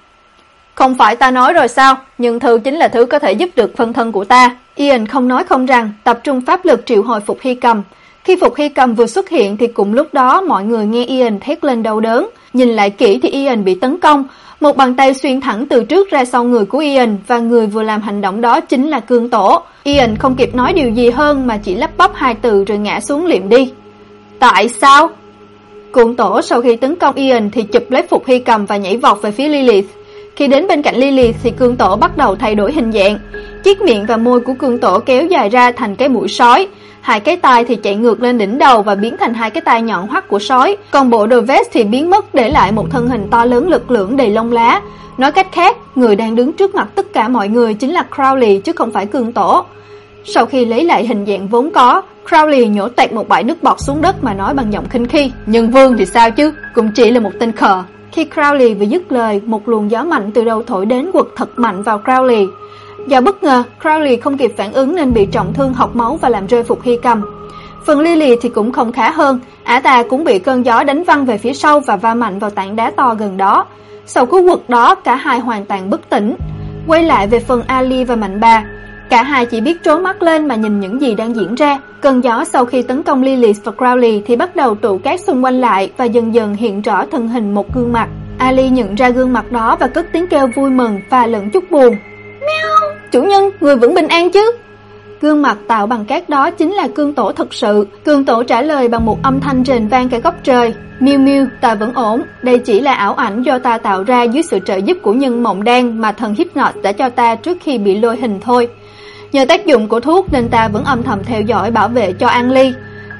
Không phải ta nói rồi sao, nhưng thư chính là thứ có thể giúp được phân thân của ta. Ian không nói không rằng, tập trung pháp lực triệu hồi Phục Hy Cầm. Khi Phục Hy Cầm vừa xuất hiện thì cùng lúc đó mọi người nghe Ian thét lên đau đớn. Nhìn lại kỹ thì Ian bị tấn công, một bàn tay xuyên thẳng từ trước ra sau người của Ian và người vừa làm hành động đó chính là Cương Tổ. Ian không kịp nói điều gì hơn mà chỉ lắp bắp hai từ rồi ngã xuống liệm đi. Tại sao? Cương Tổ sau khi tấn công Ian thì chụp lấy Phục Hy cầm và nhảy vọt về phía Lilith. Khi đến bên cạnh Lilith thì Cương Tổ bắt đầu thay đổi hình dạng. Chiếc miệng và môi của Cương Tổ kéo dài ra thành cái mũi sói, hai cái tai thì chạy ngược lên đỉnh đầu và biến thành hai cái tai nhọn hoắt của sói, còn bộ đồ vest thì biến mất để lại một thân hình to lớn lực lưỡng đầy lông lá. Nói cách khác, người đang đứng trước mặt tất cả mọi người chính là Crowley chứ không phải Cương Tổ. Sau khi lấy lại hình dạng vốn có, Crowley nhổ tẹt một bãi nước bọt xuống đất mà nói bằng giọng khinh khi, "Nhưng Vương thì sao chứ, cũng chỉ là một tên khờ." Khi Crowley vừa dứt lời, một luồng gió mạnh từ đâu thổi đến quật thật mạnh vào Crowley. Do bất ngờ, Crowley không kịp phản ứng nên bị trọng thương học máu và làm rơi phục hy cầm. Phần Lily thì cũng không khá hơn, ả ta cũng bị cơn gió đánh văng về phía sau và va mạnh vào tảng đá to gần đó. Sau cú quật đó, cả hai hoàn toàn bất tỉnh. Quay lại về phần Ali và Mạnh Bà, cả hai chỉ biết trố mắt lên mà nhìn những gì đang diễn ra. Cơn gió sau khi tấn công Lily và Crowley thì bắt đầu tụ cát xung quanh lại và dần dần hiện rõ thân hình một gương mặt. Ali nhận ra gương mặt đó và cất tiếng kêu vui mừng và lẫn chút buồn. Meow! Chủ nhân, người vẫn bình an chứ? Gương mặt tạo bằng cát đó chính là cương tổ thật sự. Cương tổ trả lời bằng một âm thanh rền vang cả góc trời. Miu Miu, ta vẫn ổn. Đây chỉ là ảo ảnh do ta tạo ra dưới sự trợ giúp của nhân mộng đen mà thần Hypnot đã cho ta trước khi bị lôi hình thôi. Nhờ tác dụng của thuốc nên ta vẫn âm thầm theo dõi bảo vệ cho An Ly.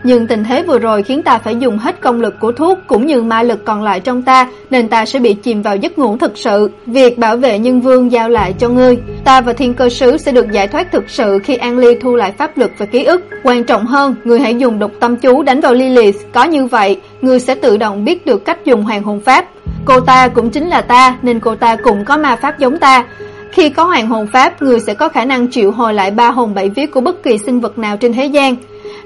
Nhưng tình thế vừa rồi khiến ta phải dùng hết công lực của thuốc cũng như ma lực còn lại trong ta, nên ta sẽ bị chìm vào giấc ngủ thực sự. Việc bảo vệ nhân vương giao lại cho ngươi, ta và thiên cơ sứ sẽ được giải thoát thực sự khi An Ly thu lại pháp lực và ký ức. Quan trọng hơn, ngươi hãy dùng độc tâm chú đánh vào Lilith, có như vậy, ngươi sẽ tự động biết được cách dùng hoàng hồn pháp. Cô ta cũng chính là ta, nên cô ta cũng có ma pháp giống ta. Khi có hoàng hồn pháp, người sẽ có khả năng triệu hồi lại ba hồn bảy vía của bất kỳ sinh vật nào trên thế gian.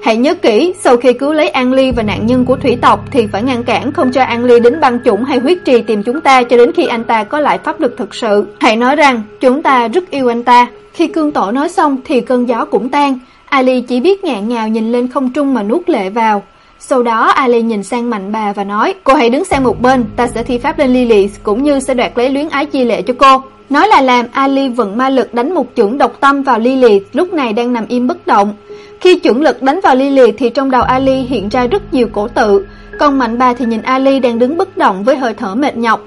Hãy nhớ kỹ, sau khi cứu lấy An Ly và nạn nhân của thủy tộc thì phải ngăn cản không cho An Ly đến băng chủng hay huyết trì tìm chúng ta cho đến khi anh ta có lại pháp lực thực sự. Hãy nói rằng chúng ta rất yêu anh ta. Khi cương tổ nói xong thì cơn gió cũng tan. Ali chỉ biết ngạn ngào nhìn lên không trung mà nuốt lệ vào. Sau đó Ali nhìn sang mạnh bà và nói Cô hãy đứng sang một bên, ta sẽ thi pháp lên Lily cũng như sẽ đoạt lấy luyến ái chi lệ cho cô. Nói là làm Ali vận ma lực đánh một chưởng độc tâm vào Lily lúc này đang nằm im bất động. Khi chuẩn lực đánh vào Lily thì trong đầu Ali hiện ra rất nhiều cổ tự, còn Mạnh Bà thì nhìn Ali đang đứng bất động với hơi thở mệt nhọc.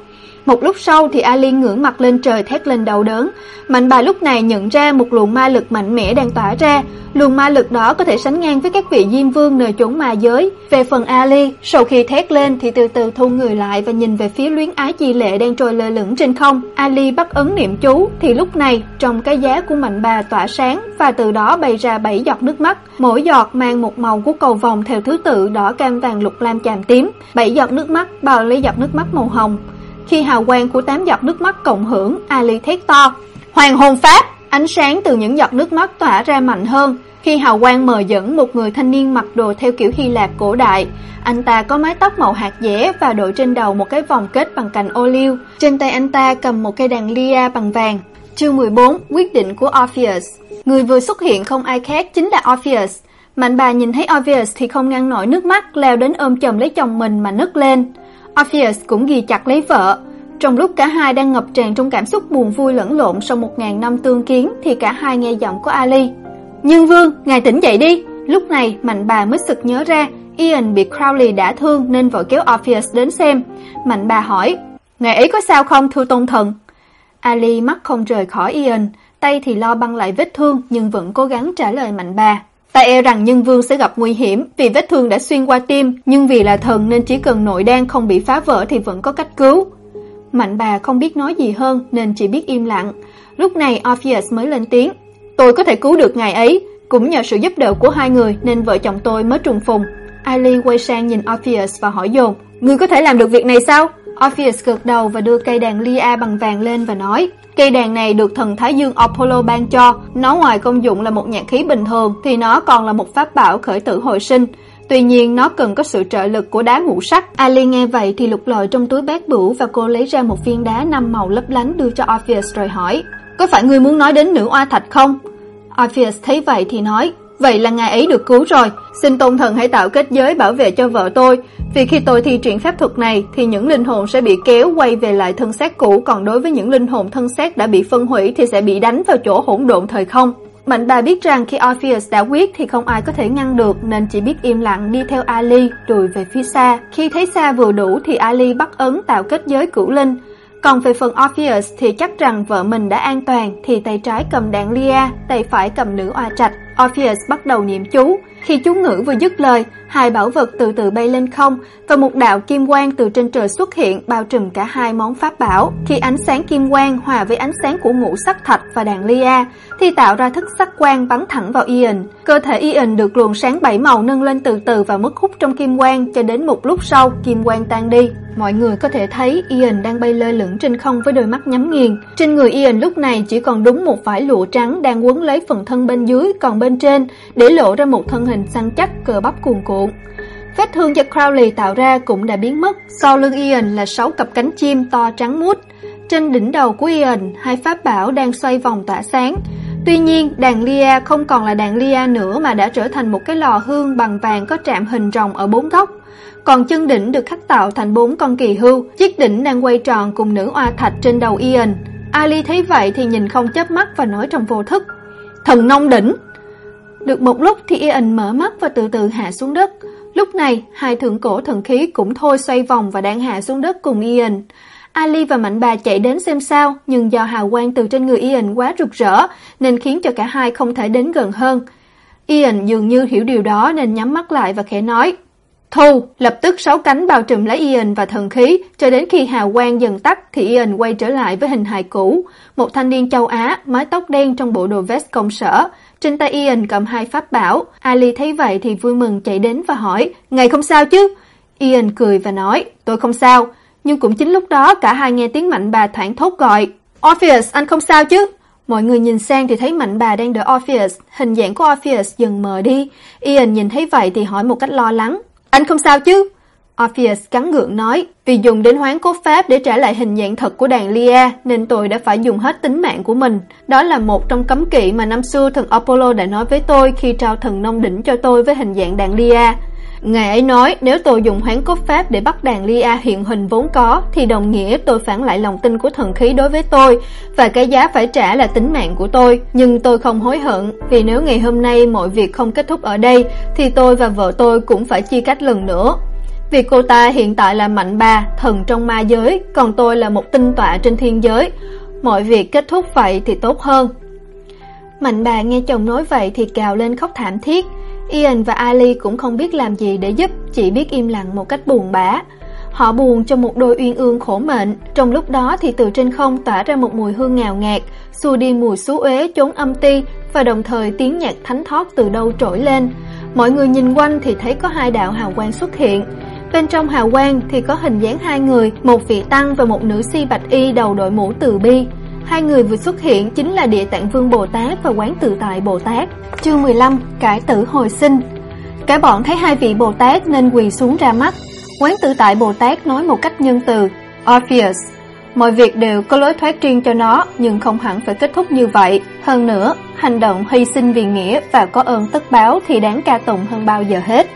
Một lúc sau thì Ali ngửa mặt lên trời thét lên đau đớn. Mạnh bà lúc này nhận ra một luồng ma lực mạnh mẽ đang tỏa ra. Luồng ma lực đó có thể sánh ngang với các vị diêm vương nơi chốn ma giới. Về phần Ali, sau khi thét lên thì từ từ thu người lại và nhìn về phía luyến ái chi lệ đang trôi lơ lửng trên không. Ali bắt ấn niệm chú thì lúc này trong cái giá của mạnh bà tỏa sáng và từ đó bay ra bảy giọt nước mắt. Mỗi giọt mang một màu của cầu vòng theo thứ tự đỏ cam vàng lục lam chàm tím. Bảy giọt nước mắt bao lấy giọt nước mắt màu hồng. Khi hào quang của tám giọt nước mắt cộng hưởng, Ali thét to. Hoàng hồn pháp! Ánh sáng từ những giọt nước mắt tỏa ra mạnh hơn. Khi hào quang mờ dẫn một người thanh niên mặc đồ theo kiểu Hy Lạp cổ đại. Anh ta có mái tóc màu hạt dẻ và đội trên đầu một cái vòng kết bằng cành ô liu. Trên tay anh ta cầm một cây đàn lia bằng vàng. Chương 14 Quyết định của Orpheus Người vừa xuất hiện không ai khác chính là Orpheus. Mạnh bà nhìn thấy Orpheus thì không ngăn nổi nước mắt, leo đến ôm chầm lấy chồng mình mà nức lên. Orpheus cũng ghi chặt lấy vợ. Trong lúc cả hai đang ngập tràn trong cảm xúc buồn vui lẫn lộn sau một ngàn năm tương kiến thì cả hai nghe giọng của Ali. Nhân vương, ngài tỉnh dậy đi. Lúc này mạnh bà mới sực nhớ ra Ian bị Crowley đã thương nên vội kéo Orpheus đến xem. Mạnh bà hỏi, ngài ấy có sao không thưa tôn thần? Ali mắt không rời khỏi Ian, tay thì lo băng lại vết thương nhưng vẫn cố gắng trả lời mạnh bà. Ta e rằng nhân vương sẽ gặp nguy hiểm vì vết thương đã xuyên qua tim, nhưng vì là thần nên chỉ cần nội đan không bị phá vỡ thì vẫn có cách cứu. Mạnh bà không biết nói gì hơn nên chỉ biết im lặng. Lúc này Orpheus mới lên tiếng. Tôi có thể cứu được ngài ấy, cũng nhờ sự giúp đỡ của hai người nên vợ chồng tôi mới trùng phùng. Ali quay sang nhìn Orpheus và hỏi dồn, Ngươi có thể làm được việc này sao? Orpheus gật đầu và đưa cây đàn lyra bằng vàng lên và nói, Cây đàn này được thần Thái Dương Apollo ban cho, nó ngoài công dụng là một nhạc khí bình thường thì nó còn là một pháp bảo khởi tử hồi sinh. Tuy nhiên nó cần có sự trợ lực của đá ngũ sắc. Ali nghe vậy thì lục lọi trong túi bát bửu và cô lấy ra một viên đá năm màu lấp lánh đưa cho Orpheus rồi hỏi, có phải ngươi muốn nói đến nữ oa thạch không? Orpheus thấy vậy thì nói, Vậy là ngài ấy được cứu rồi, xin tôn thần hãy tạo kết giới bảo vệ cho vợ tôi, vì khi tôi thi triển phép thuật này thì những linh hồn sẽ bị kéo quay về lại thân xác cũ, còn đối với những linh hồn thân xác đã bị phân hủy thì sẽ bị đánh vào chỗ hỗn độn thời không. Mạnh bà biết rằng khi Orpheus đã quyết thì không ai có thể ngăn được nên chỉ biết im lặng đi theo Ali lùi về phía xa. Khi thấy xa vừa đủ thì Ali bắt ấn tạo kết giới cửu linh. Còn về phần Orpheus thì chắc rằng vợ mình đã an toàn thì tay trái cầm đạn Lia, tay phải cầm nữ oa trạch. Orpheus bắt đầu niệm chú. Khi chú ngữ vừa dứt lời, hai bảo vật từ từ bay lên không và một đạo kim quang từ trên trời xuất hiện bao trùm cả hai món pháp bảo. Khi ánh sáng kim quang hòa với ánh sáng của ngũ sắc thạch và đàn Lia thì tạo ra thức sắc quang bắn thẳng vào Ian. Cơ thể Ian được luồng sáng bảy màu nâng lên từ từ và mất hút trong kim quang cho đến một lúc sau kim quang tan đi. Mọi người có thể thấy Ian đang bay lơ lửng trên không với đôi mắt nhắm nghiền. Trên người Ian lúc này chỉ còn đúng một vải lụa trắng đang quấn lấy phần thân bên dưới, còn bên bên trên để lộ ra một thân hình săn chắc cờ bắp cuồn cuộn. Vết thương do Crowley tạo ra cũng đã biến mất. Sau lưng Ian là sáu cặp cánh chim to trắng muốt. Trên đỉnh đầu của Ian, hai pháp bảo đang xoay vòng tỏa sáng. Tuy nhiên, đàn Lia không còn là đàn Lia nữa mà đã trở thành một cái lò hương bằng vàng có trạm hình rồng ở bốn góc. Còn chân đỉnh được khắc tạo thành bốn con kỳ hưu, chiếc đỉnh đang quay tròn cùng nữ oa thạch trên đầu Ian. Ali thấy vậy thì nhìn không chớp mắt và nói trong vô thức. Thần nông đỉnh! Được một lúc thì Ian mở mắt và từ từ hạ xuống đất. Lúc này, hai thượng cổ thần khí cũng thôi xoay vòng và đang hạ xuống đất cùng Ian. Ali và Mạnh Bà chạy đến xem sao, nhưng do hào quang từ trên người Ian quá rực rỡ, nên khiến cho cả hai không thể đến gần hơn. Ian dường như hiểu điều đó nên nhắm mắt lại và khẽ nói, Thu, lập tức sáu cánh bao trùm lấy Ian và thần khí, cho đến khi hào quang dần tắt thì Ian quay trở lại với hình hài cũ, một thanh niên châu Á, mái tóc đen trong bộ đồ vest công sở. Trên tay Ian cầm hai pháp bảo, Ali thấy vậy thì vui mừng chạy đến và hỏi, Ngày không sao chứ? Ian cười và nói, tôi không sao. Nhưng cũng chính lúc đó cả hai nghe tiếng mạnh bà thoảng thốt gọi, Orpheus, anh không sao chứ? Mọi người nhìn sang thì thấy mạnh bà đang đỡ Orpheus, hình dạng của Orpheus dần mờ đi. Ian nhìn thấy vậy thì hỏi một cách lo lắng, anh không sao chứ? Orpheus cắn gượng nói, vì dùng đến hoán cốt pháp để trả lại hình dạng thật của đàn Lia nên tôi đã phải dùng hết tính mạng của mình. Đó là một trong cấm kỵ mà năm xưa thần Apollo đã nói với tôi khi trao thần nông đỉnh cho tôi với hình dạng đàn Lia. Ngài ấy nói nếu tôi dùng hoán cốt pháp để bắt đàn Lia hiện hình vốn có thì đồng nghĩa tôi phản lại lòng tin của thần khí đối với tôi và cái giá phải trả là tính mạng của tôi. Nhưng tôi không hối hận vì nếu ngày hôm nay mọi việc không kết thúc ở đây thì tôi và vợ tôi cũng phải chia cách lần nữa. Vì cô ta hiện tại là mạnh bà, thần trong ma giới, còn tôi là một tinh tọa trên thiên giới. Mọi việc kết thúc vậy thì tốt hơn. Mạnh bà nghe chồng nói vậy thì cào lên khóc thảm thiết. Ian và Ali cũng không biết làm gì để giúp, chỉ biết im lặng một cách buồn bã. Họ buồn cho một đôi uyên ương khổ mệnh, trong lúc đó thì từ trên không tỏa ra một mùi hương ngào ngạt, xua đi mùi xú uế chốn âm ti và đồng thời tiếng nhạc thánh thót từ đâu trỗi lên. Mọi người nhìn quanh thì thấy có hai đạo hào quang xuất hiện. Bên trong hào quang thì có hình dáng hai người, một vị tăng và một nữ si bạch y đầu đội mũ từ bi. Hai người vừa xuất hiện chính là Địa Tạng Vương Bồ Tát và Quán Tự Tại Bồ Tát. Chương 15: Cải tử hồi sinh. Cả bọn thấy hai vị Bồ Tát nên quỳ xuống ra mắt. Quán Tự Tại Bồ Tát nói một cách nhân từ: "Orpheus, Mọi việc đều có lối thoát riêng cho nó, nhưng không hẳn phải kết thúc như vậy. Hơn nữa, hành động hy sinh vì nghĩa và có ơn tất báo thì đáng ca tụng hơn bao giờ hết.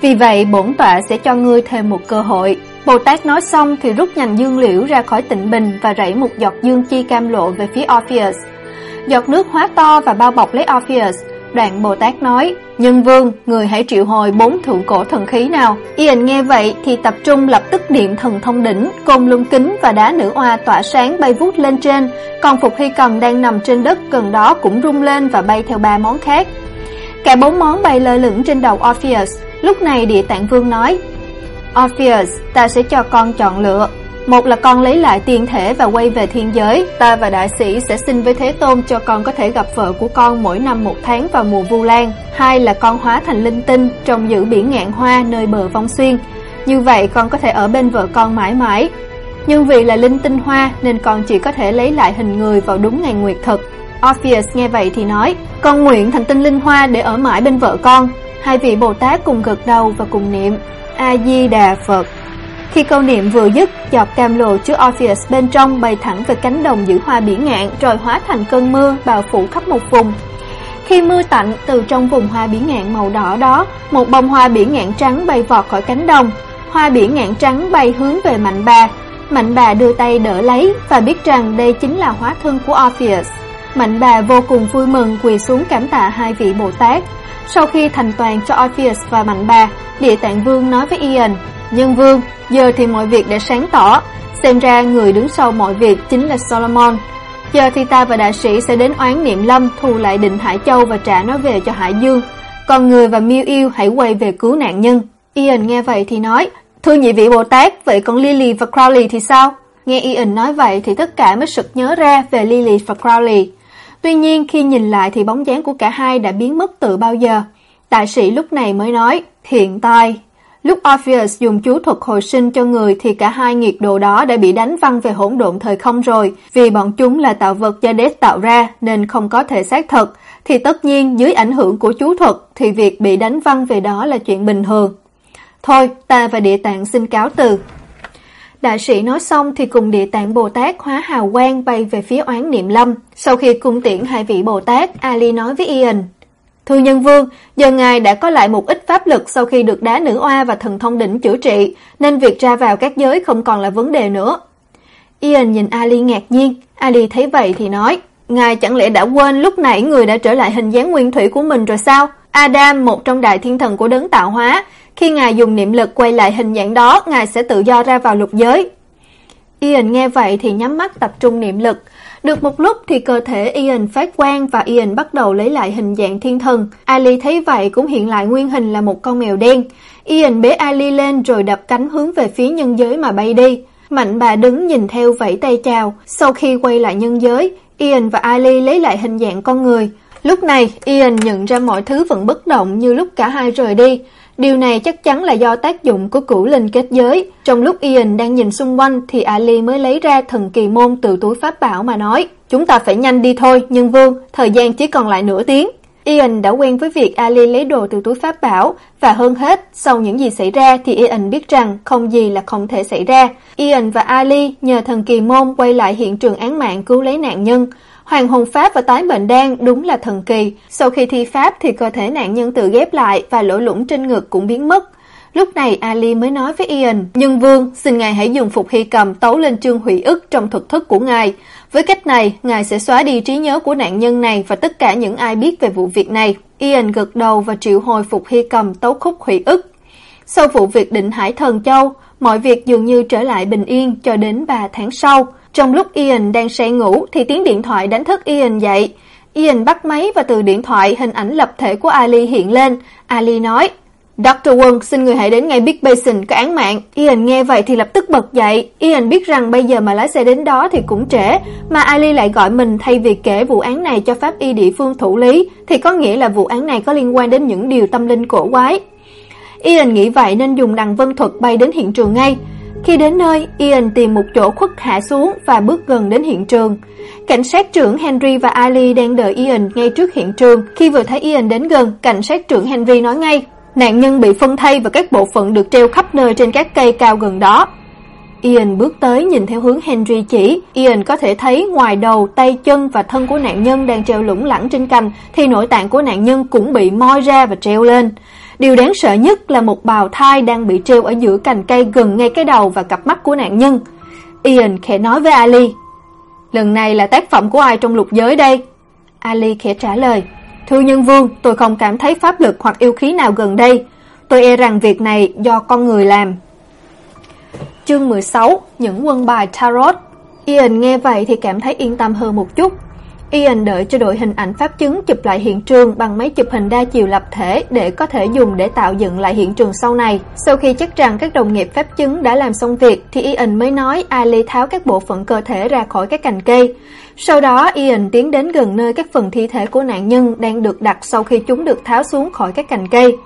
Vì vậy, bổn tọa sẽ cho ngươi thêm một cơ hội. Bồ Tát nói xong thì rút nhành dương liễu ra khỏi tịnh bình và rảy một giọt dương chi cam lộ về phía Orpheus. Giọt nước hóa to và bao bọc lấy Orpheus. Đoạn Bồ Tát nói, Nhân vương, người hãy triệu hồi bốn thượng cổ thần khí nào. Ian nghe vậy thì tập trung lập tức niệm thần thông đỉnh, côn lung kính và đá nữ oa tỏa sáng bay vút lên trên, còn Phục Hy Cầm đang nằm trên đất gần đó cũng rung lên và bay theo ba món khác. Cả bốn món bay lơ lửng trên đầu Orpheus. Lúc này Địa Tạng Vương nói, Orpheus, ta sẽ cho con chọn lựa. Một là con lấy lại tiền thể và quay về thiên giới, ta và đại sĩ sẽ xin với Thế Tôn cho con có thể gặp vợ của con mỗi năm một tháng vào mùa Vu Lan. Hai là con hóa thành linh tinh, trồng giữ biển ngạn hoa nơi bờ vong xuyên. Như vậy con có thể ở bên vợ con mãi mãi. Nhưng vì là linh tinh hoa nên con chỉ có thể lấy lại hình người vào đúng ngày nguyệt thực. Orpheus nghe vậy thì nói, con nguyện thành tinh linh hoa để ở mãi bên vợ con. Hai vị Bồ Tát cùng gật đầu và cùng niệm A-di-đà Phật. Khi câu niệm vừa dứt, giọt cam lồ chứa Orpheus bên trong bay thẳng về cánh đồng giữ hoa biển ngạn rồi hóa thành cơn mưa bao phủ khắp một vùng. Khi mưa tạnh, từ trong vùng hoa biển ngạn màu đỏ đó, một bông hoa biển ngạn trắng bay vọt khỏi cánh đồng. Hoa biển ngạn trắng bay hướng về Mạnh Bà. Mạnh Bà đưa tay đỡ lấy và biết rằng đây chính là hóa thân của Orpheus. Mạnh Bà vô cùng vui mừng quỳ xuống cảm tạ hai vị Bồ Tát. Sau khi thành toàn cho Orpheus và Mạnh Bà, Địa Tạng Vương nói với Ian, Nhân Vương, giờ thì mọi việc đã sáng tỏ, xem ra người đứng sau mọi việc chính là Solomon. Giờ thì ta và đại sĩ sẽ đến oán niệm lâm thu lại định Hải Châu và trả nó về cho Hải Dương. Còn người và miêu yêu hãy quay về cứu nạn nhân. Ian nghe vậy thì nói, Thưa nhị vị Bồ Tát, vậy còn Lily và Crowley thì sao? Nghe Ian nói vậy thì tất cả mới sực nhớ ra về Lily và Crowley. Tuy nhiên khi nhìn lại thì bóng dáng của cả hai đã biến mất từ bao giờ. Đại sĩ lúc này mới nói, hiện tại. Lúc Orpheus dùng chú thuật hồi sinh cho người thì cả hai nghiệt đồ đó đã bị đánh văng về hỗn độn thời không rồi. Vì bọn chúng là tạo vật do Death tạo ra nên không có thể xác thực. Thì tất nhiên dưới ảnh hưởng của chú thuật thì việc bị đánh văng về đó là chuyện bình thường. Thôi, ta và địa tạng xin cáo từ. Đại sĩ nói xong thì cùng địa tạng Bồ Tát hóa hào quang bay về phía oán niệm lâm. Sau khi cung tiễn hai vị Bồ Tát, Ali nói với Ian, Thưa nhân vương, giờ ngài đã có lại một ít pháp lực sau khi được đá nữ oa và thần thông đỉnh chữa trị, nên việc ra vào các giới không còn là vấn đề nữa. Ian nhìn Ali ngạc nhiên, Ali thấy vậy thì nói, Ngài chẳng lẽ đã quên lúc nãy người đã trở lại hình dáng nguyên thủy của mình rồi sao? Adam, một trong đại thiên thần của đấng tạo hóa, khi Ngài dùng niệm lực quay lại hình dạng đó, Ngài sẽ tự do ra vào lục giới. Ian nghe vậy thì nhắm mắt tập trung niệm lực. Được một lúc thì cơ thể Ian phát quang và Ian bắt đầu lấy lại hình dạng thiên thần. Ali thấy vậy cũng hiện lại nguyên hình là một con mèo đen. Ian bế Ali lên rồi đập cánh hướng về phía nhân giới mà bay đi. Mạnh bà đứng nhìn theo vẫy tay chào. Sau khi quay lại nhân giới, Ian và Ali lấy lại hình dạng con người. Lúc này, Ian nhận ra mọi thứ vẫn bất động như lúc cả hai rời đi. Điều này chắc chắn là do tác dụng của cửu linh kết giới. Trong lúc Ian đang nhìn xung quanh thì Ali mới lấy ra thần kỳ môn từ túi pháp bảo mà nói Chúng ta phải nhanh đi thôi, nhân vương, thời gian chỉ còn lại nửa tiếng. Ian đã quen với việc Ali lấy đồ từ túi pháp bảo và hơn hết, sau những gì xảy ra thì Ian biết rằng không gì là không thể xảy ra. Ian và Ali nhờ thần kỳ môn quay lại hiện trường án mạng cứu lấy nạn nhân. Hoàng hồn pháp và tái bệnh đan đúng là thần kỳ. Sau khi thi pháp thì cơ thể nạn nhân tự ghép lại và lỗ lũng trên ngực cũng biến mất. Lúc này Ali mới nói với Ian, Nhân vương, xin ngài hãy dùng phục hy cầm tấu lên chương hủy ức trong thuật thức của ngài. Với cách này, ngài sẽ xóa đi trí nhớ của nạn nhân này và tất cả những ai biết về vụ việc này. Ian gật đầu và triệu hồi phục hy cầm tấu khúc hủy ức. Sau vụ việc định hải thần châu, mọi việc dường như trở lại bình yên cho đến 3 tháng sau. Trong lúc Ian đang say ngủ thì tiếng điện thoại đánh thức Ian dậy. Ian bắt máy và từ điện thoại hình ảnh lập thể của Ali hiện lên. Ali nói, Dr. Wong xin người hãy đến ngay Big Basin có án mạng. Ian nghe vậy thì lập tức bật dậy. Ian biết rằng bây giờ mà lái xe đến đó thì cũng trễ, mà Ali lại gọi mình thay vì kể vụ án này cho pháp y địa phương thủ lý, thì có nghĩa là vụ án này có liên quan đến những điều tâm linh cổ quái. Ian nghĩ vậy nên dùng đằng vân thuật bay đến hiện trường ngay. Khi đến nơi, Ian tìm một chỗ khuất hạ xuống và bước gần đến hiện trường. Cảnh sát trưởng Henry và Ali đang đợi Ian ngay trước hiện trường. Khi vừa thấy Ian đến gần, cảnh sát trưởng Henry nói ngay, nạn nhân bị phân thây và các bộ phận được treo khắp nơi trên các cây cao gần đó. Ian bước tới nhìn theo hướng Henry chỉ, Ian có thể thấy ngoài đầu, tay chân và thân của nạn nhân đang treo lủng lẳng trên cành thì nội tạng của nạn nhân cũng bị moi ra và treo lên. Điều đáng sợ nhất là một bào thai đang bị treo ở giữa cành cây gần ngay cái đầu và cặp mắt của nạn nhân. Ian khẽ nói với Ali, "Lần này là tác phẩm của ai trong lục giới đây?" Ali khẽ trả lời, "Thưa nhân vương, tôi không cảm thấy pháp lực hoặc yêu khí nào gần đây. Tôi e rằng việc này do con người làm." Chương 16: Những quân bài tarot. Ian nghe vậy thì cảm thấy yên tâm hơn một chút. Ian đợi cho đội hình ảnh pháp chứng chụp lại hiện trường bằng máy chụp hình đa chiều lập thể để có thể dùng để tạo dựng lại hiện trường sau này. Sau khi chắc rằng các đồng nghiệp pháp chứng đã làm xong việc, thì Ian mới nói Ali tháo các bộ phận cơ thể ra khỏi các cành cây. Sau đó, Ian tiến đến gần nơi các phần thi thể của nạn nhân đang được đặt sau khi chúng được tháo xuống khỏi các cành cây.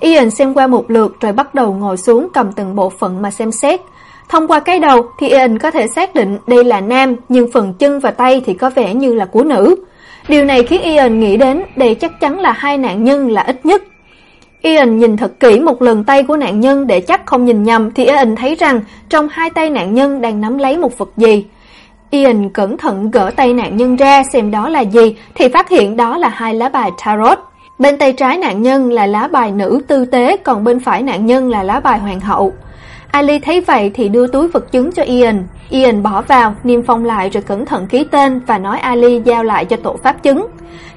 Ian xem qua một lượt rồi bắt đầu ngồi xuống cầm từng bộ phận mà xem xét. Thông qua cái đầu thì Ian có thể xác định đây là nam, nhưng phần chân và tay thì có vẻ như là của nữ. Điều này khiến Ian nghĩ đến đây chắc chắn là hai nạn nhân là ít nhất. Ian nhìn thật kỹ một lần tay của nạn nhân để chắc không nhìn nhầm thì Ian thấy rằng trong hai tay nạn nhân đang nắm lấy một vật gì. Ian cẩn thận gỡ tay nạn nhân ra xem đó là gì thì phát hiện đó là hai lá bài tarot. Bên tay trái nạn nhân là lá bài nữ tư tế, còn bên phải nạn nhân là lá bài hoàng hậu. Ali thấy vậy thì đưa túi vật chứng cho Ian. Ian bỏ vào, niêm phong lại rồi cẩn thận ký tên và nói Ali giao lại cho tổ pháp chứng.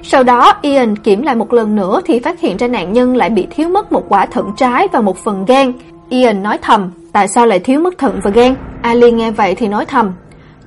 Sau đó, Ian kiểm lại một lần nữa thì phát hiện ra nạn nhân lại bị thiếu mất một quả thận trái và một phần gan. Ian nói thầm, tại sao lại thiếu mất thận và gan? Ali nghe vậy thì nói thầm,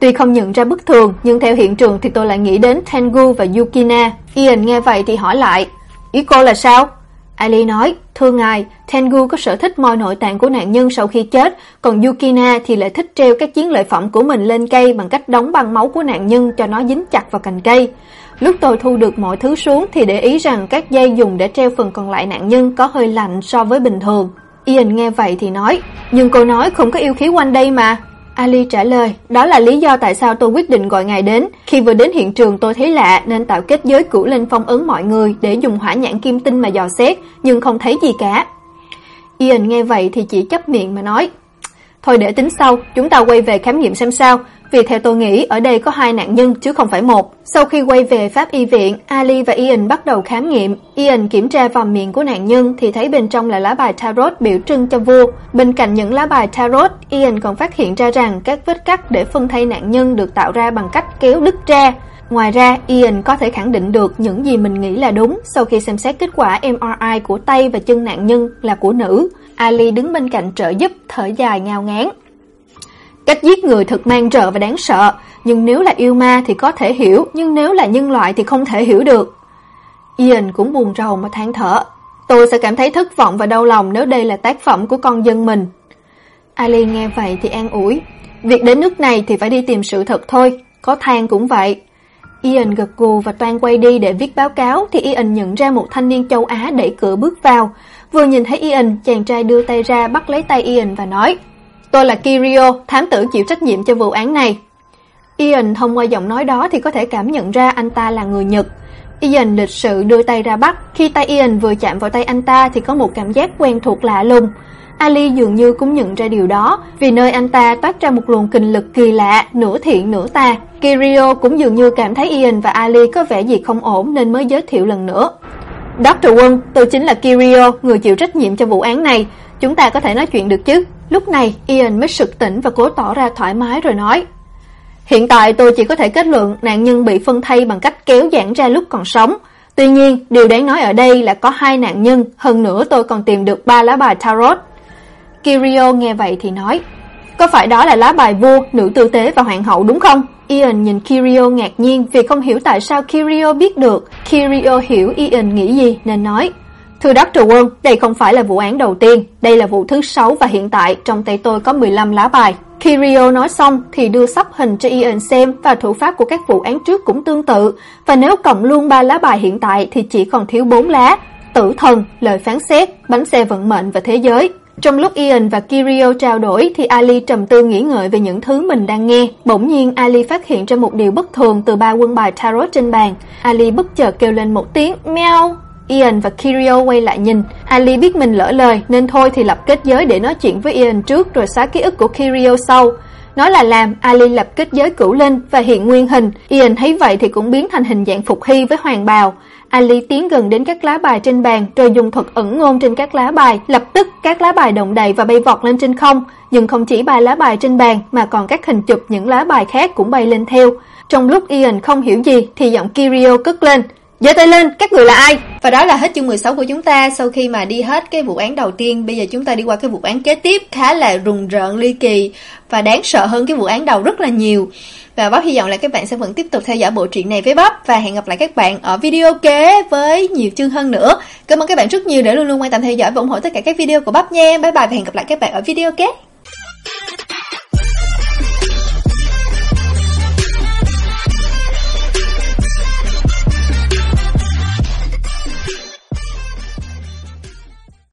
Tuy không nhận ra bất thường, nhưng theo hiện trường thì tôi lại nghĩ đến Tengu và Yukina. Ian nghe vậy thì hỏi lại, ý cô là sao? Ali nói, thưa ngài, Tengu có sở thích moi nội tạng của nạn nhân sau khi chết, còn Yukina thì lại thích treo các chiến lợi phẩm của mình lên cây bằng cách đóng băng máu của nạn nhân cho nó dính chặt vào cành cây. Lúc tôi thu được mọi thứ xuống thì để ý rằng các dây dùng để treo phần còn lại nạn nhân có hơi lạnh so với bình thường. Ian nghe vậy thì nói, nhưng cô nói không có yêu khí quanh đây mà. Ali trả lời, đó là lý do tại sao tôi quyết định gọi ngài đến. Khi vừa đến hiện trường tôi thấy lạ nên tạo kết giới cửu linh phong ấn mọi người để dùng hỏa nhãn kim tinh mà dò xét, nhưng không thấy gì cả. Ian nghe vậy thì chỉ chấp miệng mà nói, Thôi để tính sau, chúng ta quay về khám nghiệm xem sao, vì theo tôi nghĩ ở đây có hai nạn nhân chứ không phải một. Sau khi quay về pháp y viện, Ali và Ian bắt đầu khám nghiệm. Ian kiểm tra vòng miệng của nạn nhân thì thấy bên trong là lá bài tarot biểu trưng cho vua. Bên cạnh những lá bài tarot, Ian còn phát hiện ra rằng các vết cắt để phân thay nạn nhân được tạo ra bằng cách kéo đứt ra. Ngoài ra, Ian có thể khẳng định được những gì mình nghĩ là đúng sau khi xem xét kết quả MRI của tay và chân nạn nhân là của nữ. Ali đứng bên cạnh trợ giúp, thở dài ngao ngán. Cách giết người thật mang rợ và đáng sợ, nhưng nếu là yêu ma thì có thể hiểu, nhưng nếu là nhân loại thì không thể hiểu được. Ian cũng buồn rầu mà than thở. Tôi sẽ cảm thấy thất vọng và đau lòng nếu đây là tác phẩm của con dân mình. Ali nghe vậy thì an ủi. Việc đến nước này thì phải đi tìm sự thật thôi, có than cũng vậy. Ian gật gù và toan quay đi để viết báo cáo thì Ian nhận ra một thanh niên châu Á đẩy cửa bước vào. Vừa nhìn thấy Ian, chàng trai đưa tay ra bắt lấy tay Ian và nói Tôi là Kirio, thám tử chịu trách nhiệm cho vụ án này. Ian thông qua giọng nói đó thì có thể cảm nhận ra anh ta là người Nhật. Ian lịch sự đưa tay ra bắt, khi tay Ian vừa chạm vào tay anh ta thì có một cảm giác quen thuộc lạ lùng. Ali dường như cũng nhận ra điều đó, vì nơi anh ta toát ra một luồng kinh lực kỳ lạ, nửa thiện nửa tà. Kirio cũng dường như cảm thấy Ian và Ali có vẻ gì không ổn nên mới giới thiệu lần nữa. Dr. Quân, tôi chính là Kirio, người chịu trách nhiệm cho vụ án này. Chúng ta có thể nói chuyện được chứ? Lúc này, Ian mới sực tỉnh và cố tỏ ra thoải mái rồi nói. Hiện tại tôi chỉ có thể kết luận nạn nhân bị phân thay bằng cách kéo giãn ra lúc còn sống. Tuy nhiên, điều đáng nói ở đây là có hai nạn nhân, hơn nữa tôi còn tìm được ba lá bài tarot. Kirio nghe vậy thì nói, có phải đó là lá bài vua, nữ tư tế và hoàng hậu đúng không? Ian nhìn Kirio ngạc nhiên vì không hiểu tại sao Kirio biết được. Kirio hiểu Ian nghĩ gì nên nói, Thưa Dr. quân đây không phải là vụ án đầu tiên, đây là vụ thứ 6 và hiện tại trong tay tôi có 15 lá bài. Kirio nói xong thì đưa sắp hình cho Ian xem và thủ pháp của các vụ án trước cũng tương tự, và nếu cộng luôn ba lá bài hiện tại thì chỉ còn thiếu 4 lá, tử thần, lời phán xét, bánh xe vận mệnh và thế giới. Trong lúc Ian và Kirio trao đổi thì Ali trầm tư nghĩ ngợi về những thứ mình đang nghe. Bỗng nhiên Ali phát hiện ra một điều bất thường từ ba quân bài tarot trên bàn. Ali bất chợt kêu lên một tiếng meo Ian và Kirio quay lại nhìn. Ali biết mình lỡ lời nên thôi thì lập kết giới để nói chuyện với Ian trước rồi xóa ký ức của Kirio sau. Nói là làm, Ali lập kết giới cửu linh và hiện nguyên hình. Ian thấy vậy thì cũng biến thành hình dạng phục hy với hoàng bào. Ali tiến gần đến các lá bài trên bàn rồi dùng thuật ẩn ngôn trên các lá bài, lập tức các lá bài động đậy và bay vọt lên trên không, nhưng không chỉ ba lá bài trên bàn mà còn các hình chụp những lá bài khác cũng bay lên theo. Trong lúc Ian không hiểu gì thì giọng Kirio cất lên, giơ tay lên, các người là ai? Và đó là hết chương 16 của chúng ta. Sau khi mà đi hết cái vụ án đầu tiên, bây giờ chúng ta đi qua cái vụ án kế tiếp khá là rùng rợn ly kỳ và đáng sợ hơn cái vụ án đầu rất là nhiều. Và Bob hy vọng là các bạn sẽ vẫn tiếp tục theo dõi bộ truyện này với Bob và hẹn gặp lại các bạn ở video kế với nhiều chương hơn nữa. Cảm ơn các bạn rất nhiều để luôn luôn quan tâm theo dõi và ủng hộ tất cả các video của Bob nha. Bye bye và hẹn gặp lại các bạn ở video kế.